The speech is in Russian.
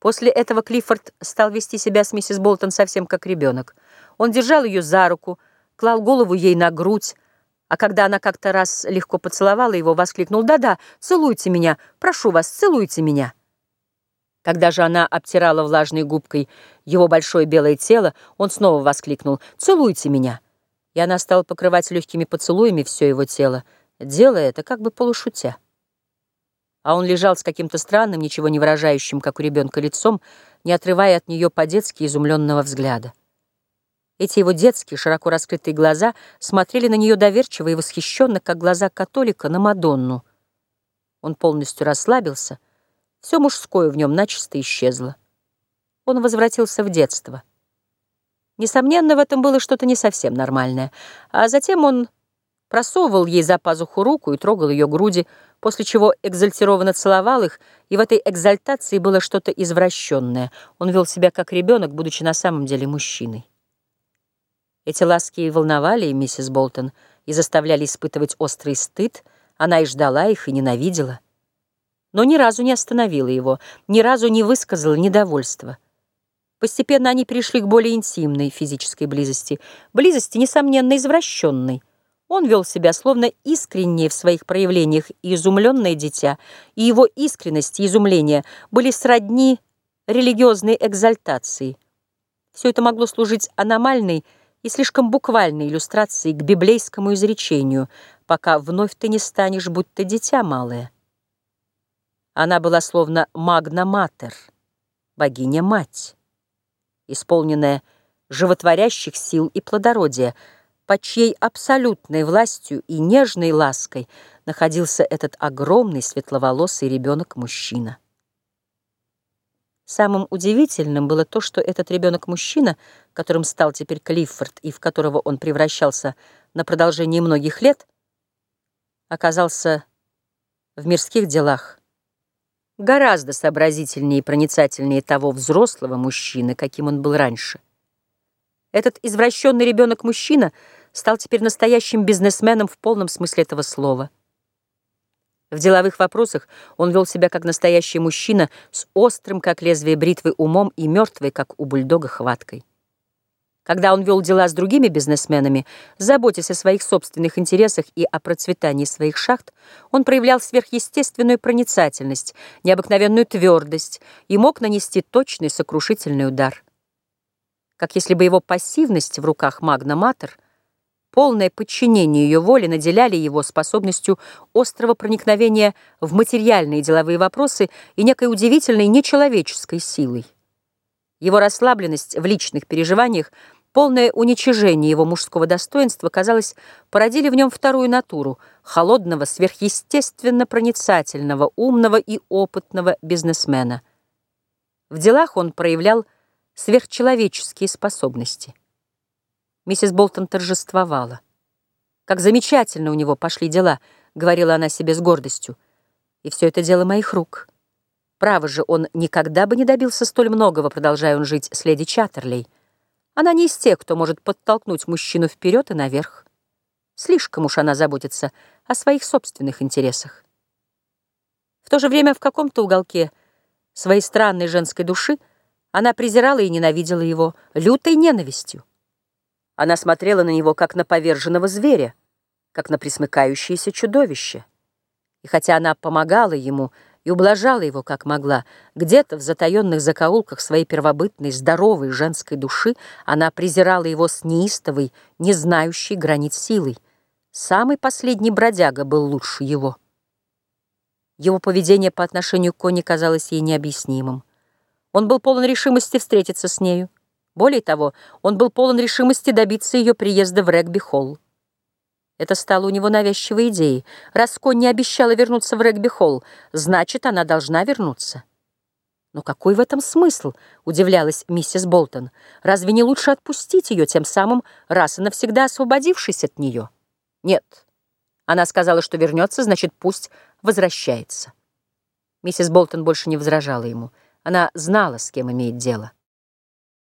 После этого Клиффорд стал вести себя с миссис Болтон совсем как ребенок. Он держал ее за руку, клал голову ей на грудь, а когда она как-то раз легко поцеловала его, воскликнул «Да-да, целуйте меня, прошу вас, целуйте меня». Когда же она обтирала влажной губкой его большое белое тело, он снова воскликнул «Целуйте меня!» И она стала покрывать легкими поцелуями все его тело, делая это как бы полушутя. А он лежал с каким-то странным, ничего не выражающим, как у ребенка, лицом, не отрывая от нее по-детски изумленного взгляда. Эти его детские, широко раскрытые глаза смотрели на нее доверчиво и восхищенно, как глаза католика на Мадонну. Он полностью расслабился, все мужское в нем начисто исчезло. Он возвратился в детство. Несомненно, в этом было что-то не совсем нормальное. А затем он просовывал ей за пазуху руку и трогал ее груди, после чего экзальтированно целовал их, и в этой экзальтации было что-то извращенное. Он вел себя как ребенок, будучи на самом деле мужчиной. Эти ласки волновали миссис Болтон, и заставляли испытывать острый стыд, она и ждала их, и ненавидела. Но ни разу не остановила его, ни разу не высказала недовольства. Постепенно они перешли к более интимной физической близости, близости, несомненно, извращенной, он вел себя словно искреннее в своих проявлениях и изумленное дитя, и его искренность и изумление были сродни религиозной экзальтации. Все это могло служить аномальной и слишком буквальной иллюстрацией к библейскому изречению «пока вновь ты не станешь, будь ты дитя малое». Она была словно магна-матер, богиня-мать, исполненная животворящих сил и плодородия – под чьей абсолютной властью и нежной лаской находился этот огромный светловолосый ребенок-мужчина. Самым удивительным было то, что этот ребенок-мужчина, которым стал теперь Клиффорд и в которого он превращался на продолжении многих лет, оказался в мирских делах гораздо сообразительнее и проницательнее того взрослого мужчины, каким он был раньше. Этот извращенный ребенок-мужчина — стал теперь настоящим бизнесменом в полном смысле этого слова. В деловых вопросах он вел себя как настоящий мужчина с острым, как лезвие бритвы, умом и мертвой, как у бульдога, хваткой. Когда он вел дела с другими бизнесменами, заботясь о своих собственных интересах и о процветании своих шахт, он проявлял сверхъестественную проницательность, необыкновенную твердость и мог нанести точный сокрушительный удар. Как если бы его пассивность в руках Магна-Матер – полное подчинение ее воле наделяли его способностью острого проникновения в материальные деловые вопросы и некой удивительной нечеловеческой силой. Его расслабленность в личных переживаниях, полное уничижение его мужского достоинства, казалось, породили в нем вторую натуру — холодного, сверхъестественно проницательного, умного и опытного бизнесмена. В делах он проявлял сверхчеловеческие способности. Миссис Болтон торжествовала. «Как замечательно у него пошли дела», — говорила она себе с гордостью. «И все это дело моих рук». Право же, он никогда бы не добился столь многого, продолжая он жить с леди Чаттерлей. Она не из тех, кто может подтолкнуть мужчину вперед и наверх. Слишком уж она заботится о своих собственных интересах. В то же время в каком-то уголке своей странной женской души она презирала и ненавидела его лютой ненавистью. Она смотрела на него, как на поверженного зверя, как на присмыкающееся чудовище. И хотя она помогала ему и ублажала его, как могла, где-то в затаенных закоулках своей первобытной, здоровой женской души она презирала его с неистовой, не знающей границ силой. Самый последний бродяга был лучше его. Его поведение по отношению к Коне казалось ей необъяснимым. Он был полон решимости встретиться с нею. Более того, он был полон решимости добиться ее приезда в регби-холл. Это стало у него навязчивой идеей. Раз Конни обещала вернуться в регби-холл, значит, она должна вернуться. «Но какой в этом смысл?» — удивлялась миссис Болтон. «Разве не лучше отпустить ее, тем самым раз и навсегда освободившись от нее?» «Нет». Она сказала, что вернется, значит, пусть возвращается. Миссис Болтон больше не возражала ему. Она знала, с кем имеет дело.